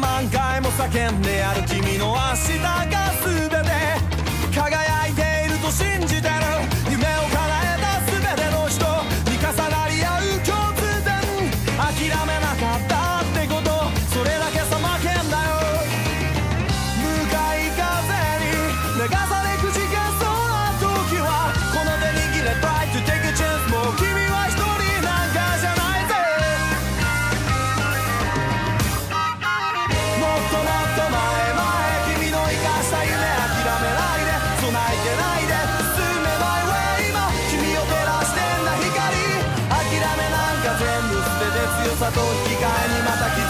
万回も叫んでやる君の明日が全部捨てて強さと引き換えにまた傷